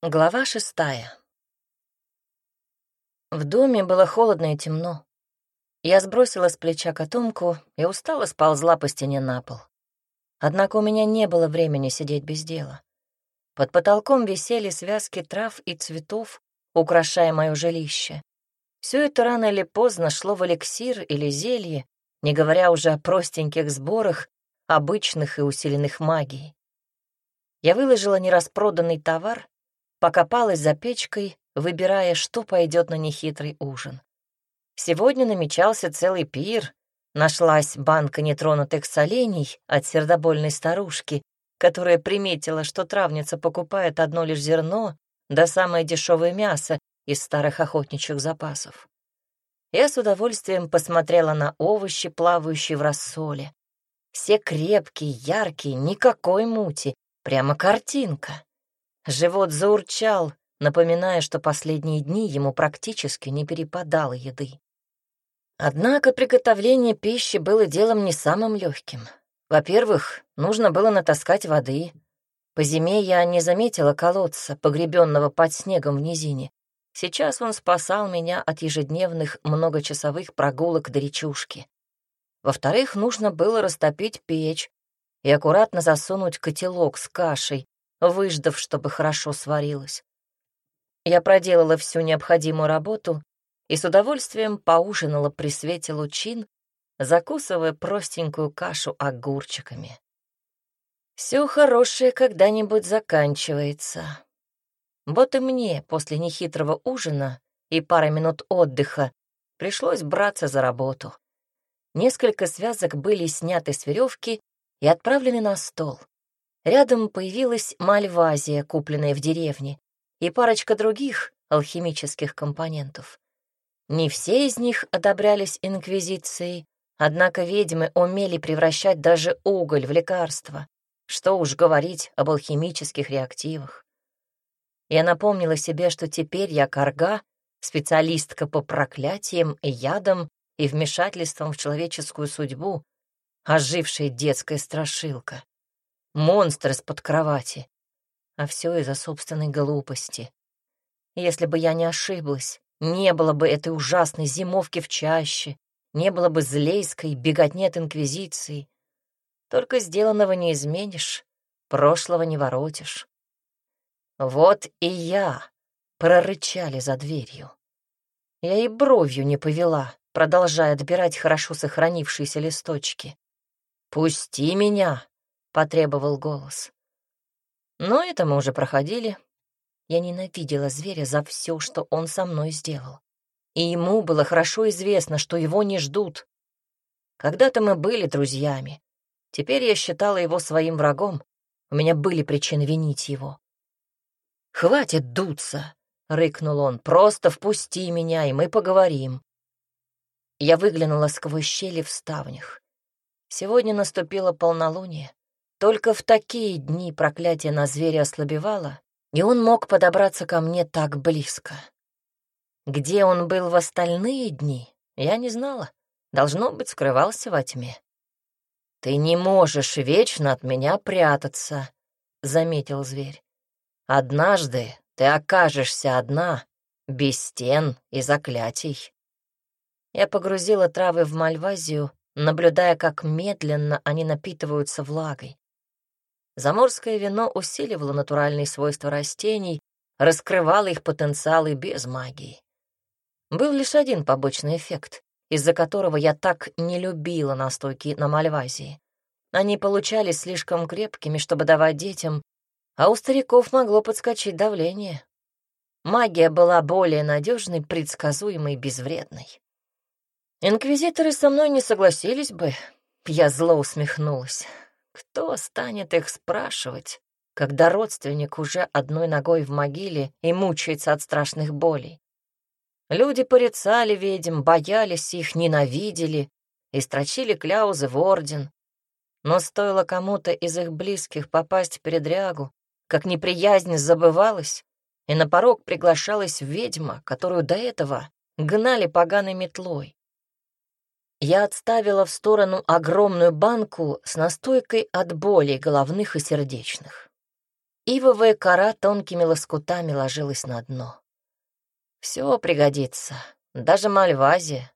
Глава шестая. В доме было холодно и темно. Я сбросила с плеча котомку и устало сползла по стене на пол. Однако у меня не было времени сидеть без дела. Под потолком висели связки трав и цветов, украшая мое жилище. Все это рано или поздно шло в эликсир или зелье, не говоря уже о простеньких сборах, обычных и усиленных магией. Я выложила нераспроданный товар покопалась за печкой, выбирая, что пойдет на нехитрый ужин. Сегодня намечался целый пир. Нашлась банка нетронутых солений от сердобольной старушки, которая приметила, что травница покупает одно лишь зерно, да самое дешевое мясо из старых охотничьих запасов. Я с удовольствием посмотрела на овощи, плавающие в рассоле. Все крепкие, яркие, никакой мути, прямо картинка. Живот заурчал, напоминая, что последние дни ему практически не перепадало еды. Однако приготовление пищи было делом не самым легким. Во-первых, нужно было натаскать воды. По зиме я не заметила колодца, погребенного под снегом в низине. Сейчас он спасал меня от ежедневных многочасовых прогулок до речушки. Во-вторых, нужно было растопить печь и аккуратно засунуть котелок с кашей, выждав, чтобы хорошо сварилась. Я проделала всю необходимую работу и с удовольствием поужинала при свете лучин, закусывая простенькую кашу огурчиками. Все хорошее когда-нибудь заканчивается. Вот и мне после нехитрого ужина и пары минут отдыха пришлось браться за работу. Несколько связок были сняты с веревки и отправлены на стол. Рядом появилась мальвазия, купленная в деревне, и парочка других алхимических компонентов. Не все из них одобрялись инквизицией, однако ведьмы умели превращать даже уголь в лекарство. Что уж говорить об алхимических реактивах. Я напомнила себе, что теперь я корга, специалистка по проклятиям и ядам и вмешательствам в человеческую судьбу, ожившая детская страшилка монстр из-под кровати. А все из-за собственной глупости. Если бы я не ошиблась, не было бы этой ужасной зимовки в чаще, не было бы злейской беготни инквизиции. Только сделанного не изменишь, прошлого не воротишь. Вот и я, прорычали за дверью. Я и бровью не повела, продолжая отбирать хорошо сохранившиеся листочки. «Пусти меня!» — потребовал голос. Но это мы уже проходили. Я ненавидела зверя за все, что он со мной сделал. И ему было хорошо известно, что его не ждут. Когда-то мы были друзьями. Теперь я считала его своим врагом. У меня были причины винить его. «Хватит дуться!» — рыкнул он. «Просто впусти меня, и мы поговорим». Я выглянула сквозь щели в ставнях. Сегодня наступило полнолуние. Только в такие дни проклятие на зверя ослабевало, и он мог подобраться ко мне так близко. Где он был в остальные дни, я не знала. Должно быть, скрывался во тьме. «Ты не можешь вечно от меня прятаться», — заметил зверь. «Однажды ты окажешься одна, без стен и заклятий». Я погрузила травы в мальвазию, наблюдая, как медленно они напитываются влагой. Заморское вино усиливало натуральные свойства растений, раскрывало их потенциалы без магии. Был лишь один побочный эффект, из-за которого я так не любила настойки на Мальвазии. Они получались слишком крепкими, чтобы давать детям, а у стариков могло подскочить давление. Магия была более надежной, предсказуемой, безвредной. Инквизиторы со мной не согласились бы. Я зло усмехнулась. Кто станет их спрашивать, когда родственник уже одной ногой в могиле и мучается от страшных болей? Люди порицали ведьм, боялись их, ненавидели и строчили кляузы в орден. Но стоило кому-то из их близких попасть в передрягу, как неприязнь забывалась, и на порог приглашалась ведьма, которую до этого гнали поганой метлой. Я отставила в сторону огромную банку с настойкой от болей головных и сердечных. ивовая кора тонкими лоскутами ложилась на дно. Все пригодится, даже мальвазия.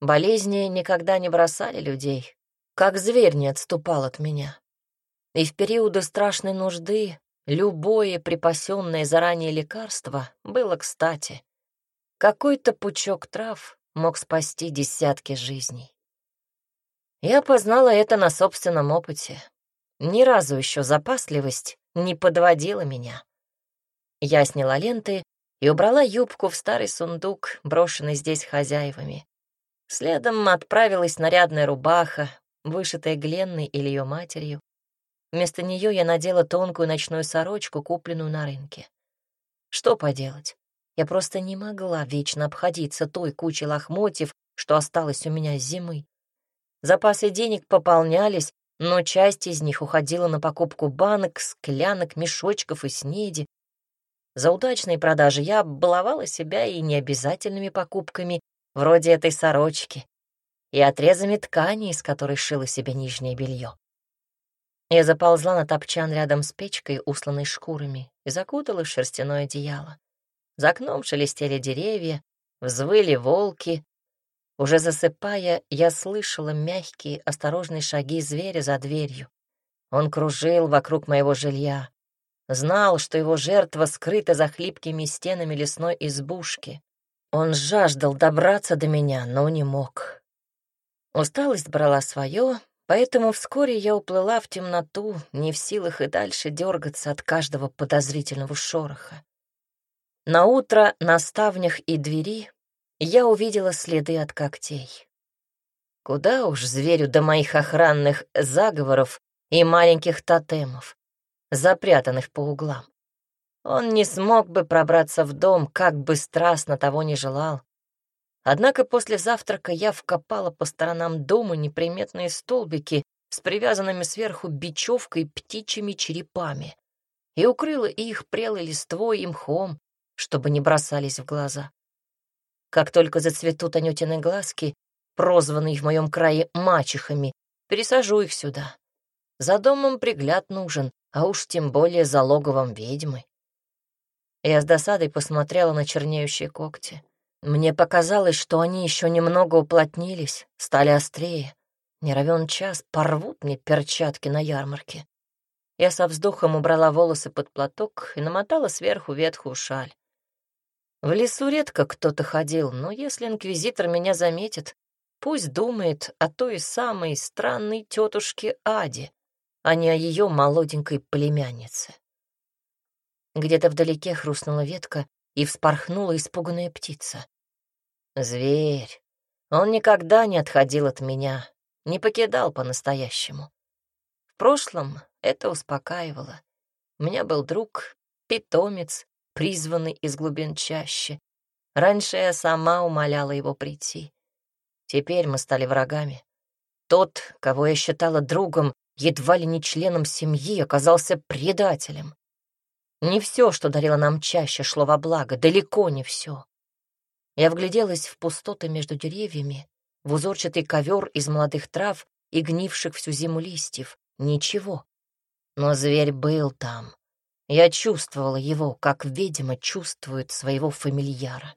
Болезни никогда не бросали людей, как зверь не отступал от меня. И в периоды страшной нужды любое припасенное заранее лекарство было кстати. Какой-то пучок трав мог спасти десятки жизней. Я познала это на собственном опыте. Ни разу еще запасливость не подводила меня. Я сняла ленты и убрала юбку в старый сундук, брошенный здесь хозяевами. Следом отправилась нарядная рубаха, вышитая Гленной или ее матерью. Вместо нее я надела тонкую ночную сорочку, купленную на рынке. Что поделать? Я просто не могла вечно обходиться той кучей лохмотьев, что осталось у меня с зимы. Запасы денег пополнялись, но часть из них уходила на покупку банок, склянок, мешочков и снеди. За удачные продажи я баловала себя и необязательными покупками, вроде этой сорочки, и отрезами ткани, из которой шила себе нижнее белье. Я заползла на топчан рядом с печкой, усланной шкурами, и закутала в шерстяное одеяло. За окном шелестели деревья, взвыли волки. Уже засыпая, я слышала мягкие, осторожные шаги зверя за дверью. Он кружил вокруг моего жилья. Знал, что его жертва скрыта за хлипкими стенами лесной избушки. Он жаждал добраться до меня, но не мог. Усталость брала свое, поэтому вскоре я уплыла в темноту, не в силах и дальше дергаться от каждого подозрительного шороха. На утро на ставнях и двери я увидела следы от когтей. Куда уж зверю до моих охранных заговоров и маленьких тотемов, запрятанных по углам. Он не смог бы пробраться в дом, как бы страстно того не желал. Однако после завтрака я вкопала по сторонам дома неприметные столбики с привязанными сверху бечевкой птичьими черепами и укрыла их прелой листвой и мхом, чтобы не бросались в глаза. Как только зацветут Анютины глазки, прозванные в моем крае мачехами, пересажу их сюда. За домом пригляд нужен, а уж тем более за логовом ведьмы. Я с досадой посмотрела на чернеющие когти. Мне показалось, что они еще немного уплотнились, стали острее. Не равен час порвут мне перчатки на ярмарке. Я со вздохом убрала волосы под платок и намотала сверху ветхую шаль. В лесу редко кто-то ходил, но если инквизитор меня заметит, пусть думает о той самой странной тетушке Аде, а не о ее молоденькой племяннице. Где-то вдалеке хрустнула ветка и вспорхнула испуганная птица. Зверь. Он никогда не отходил от меня, не покидал по-настоящему. В прошлом это успокаивало. У меня был друг, питомец, призванный из глубин чаще. Раньше я сама умоляла его прийти. Теперь мы стали врагами. Тот, кого я считала другом, едва ли не членом семьи, оказался предателем. Не все, что дарило нам чаще, шло во благо, далеко не все. Я вгляделась в пустоты между деревьями, в узорчатый ковер из молодых трав и гнивших всю зиму листьев. Ничего. Но зверь был там, я чувствовала его, как ведьма чувствует своего фамильяра.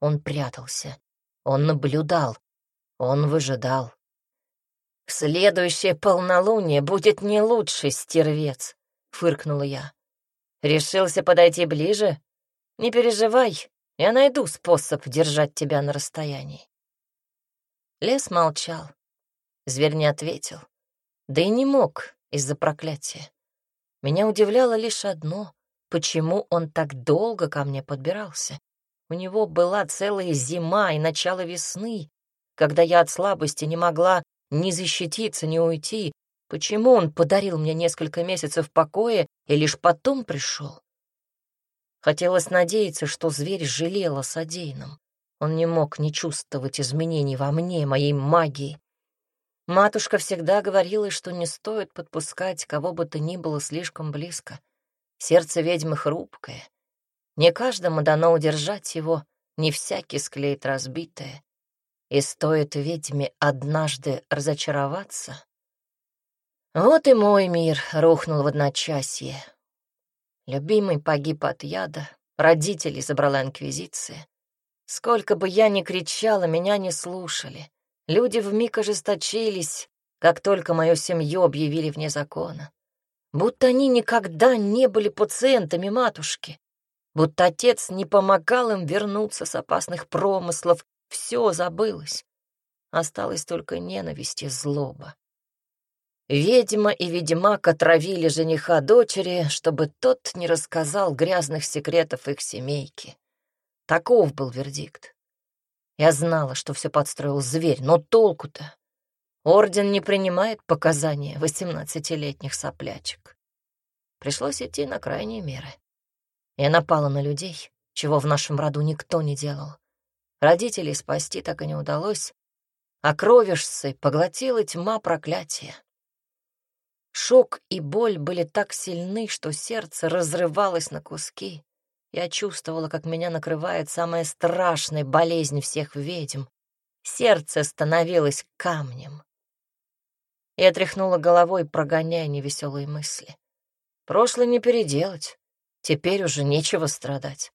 Он прятался, он наблюдал, он выжидал. «Следующее полнолуние будет не лучший стервец», — фыркнула я. «Решился подойти ближе? Не переживай, я найду способ держать тебя на расстоянии». Лес молчал. Зверь не ответил. Да и не мог из-за проклятия. Меня удивляло лишь одно — почему он так долго ко мне подбирался. У него была целая зима и начало весны, когда я от слабости не могла ни защититься, ни уйти. Почему он подарил мне несколько месяцев покоя и лишь потом пришел? Хотелось надеяться, что зверь жалел о содеянном. Он не мог не чувствовать изменений во мне, моей магии. Матушка всегда говорила, что не стоит подпускать кого бы то ни было слишком близко. Сердце ведьмы хрупкое. Не каждому дано удержать его, не всякий склеит разбитое. И стоит ведьме однажды разочароваться. Вот и мой мир рухнул в одночасье. Любимый погиб от яда, родителей забрала инквизиция. Сколько бы я ни кричала, меня не слушали. Люди вмиг ожесточились, как только мою семью объявили вне закона. Будто они никогда не были пациентами матушки. Будто отец не помогал им вернуться с опасных промыслов. Все забылось. Осталась только ненависть и злоба. Ведьма и ведьмак отравили жениха дочери, чтобы тот не рассказал грязных секретов их семейки. Таков был вердикт. Я знала, что все подстроил зверь, но толку-то? Орден не принимает показания восемнадцатилетних соплячек. Пришлось идти на крайние меры. Я напала на людей, чего в нашем роду никто не делал. Родителей спасти так и не удалось, а кровишцы поглотила тьма проклятия. Шок и боль были так сильны, что сердце разрывалось на куски. Я чувствовала, как меня накрывает самая страшная болезнь всех ведьм. Сердце становилось камнем. Я тряхнула головой, прогоняя невеселые мысли. Прошлое не переделать. Теперь уже нечего страдать.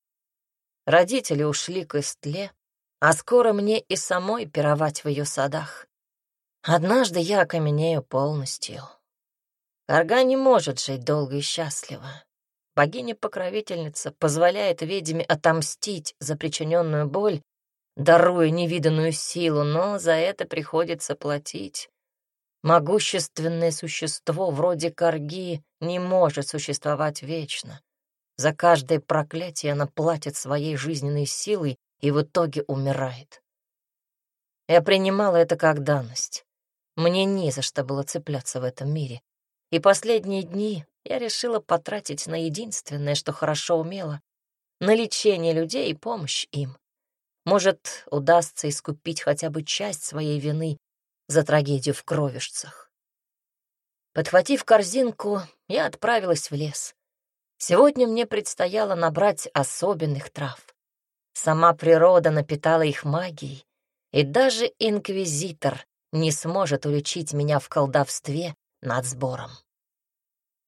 Родители ушли к Истле, а скоро мне и самой пировать в ее садах. Однажды я окаменею полностью. Карга не может жить долго и счастливо. Богиня-покровительница позволяет ведьме отомстить за причиненную боль, даруя невиданную силу, но за это приходится платить. Могущественное существо вроде Карги не может существовать вечно. За каждое проклятие она платит своей жизненной силой и в итоге умирает. Я принимала это как данность. Мне не за что было цепляться в этом мире. И последние дни я решила потратить на единственное, что хорошо умела — на лечение людей и помощь им. Может, удастся искупить хотя бы часть своей вины за трагедию в кровишцах. Подхватив корзинку, я отправилась в лес. Сегодня мне предстояло набрать особенных трав. Сама природа напитала их магией, и даже инквизитор не сможет уличить меня в колдовстве над сбором.